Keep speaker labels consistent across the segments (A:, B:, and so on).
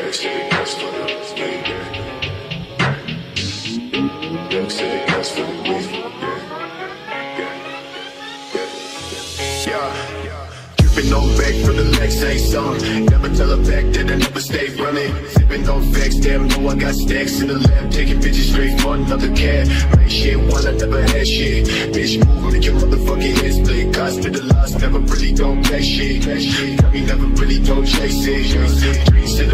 A: Yeah. Young on back for the legs, ain't. Never tell a fact that I never stay running. Sipping on facts, damn, know I got stacks in the lab. Taking bitches straight for another cat. Make shit while I never had shit. Bitch, move, make your motherfucking head split. Hospitalized, never really don't back shit. Tell never really don't chase it. Dreams to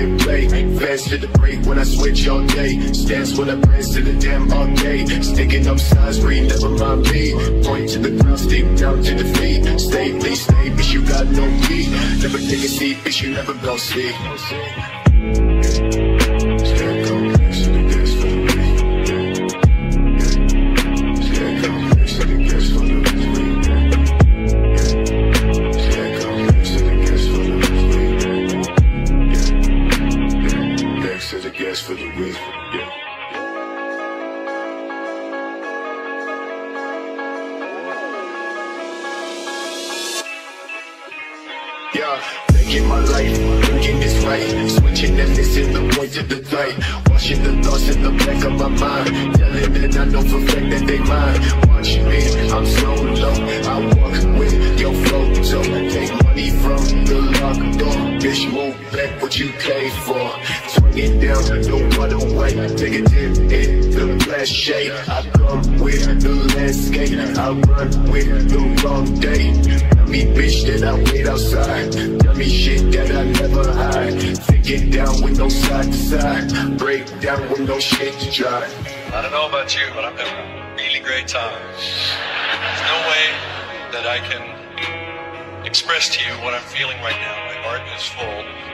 A: I play. Fast to the break when I switch all day. Stance when I press to the damn all day. Sticking up sides, read, never mind me. Point to the ground, stick down to the feet. Stay, please stay, bitch, you got no beat. Never take a seat, bitch, you never gon' see. Making my life, thinking this right. Switching and missing the point of the night. Washing the thoughts in the back of my mind. Telling that I know for fact that they mine. Watch me, I'm so low. I walk with your flow. So take money from the locked door. Bitch, move back what you paid for. It down, no other way. Take a dip in the glass shade. I come with the landscape. I run with the wrong day. Me, bitch, that I wait outside. Me shit that I never hide. Take it down with no side to side. Break down with no shit to try.
B: I don't know about you, but I'm having a really great time. There's no way that I can express to you what I'm feeling right now. My heart is full.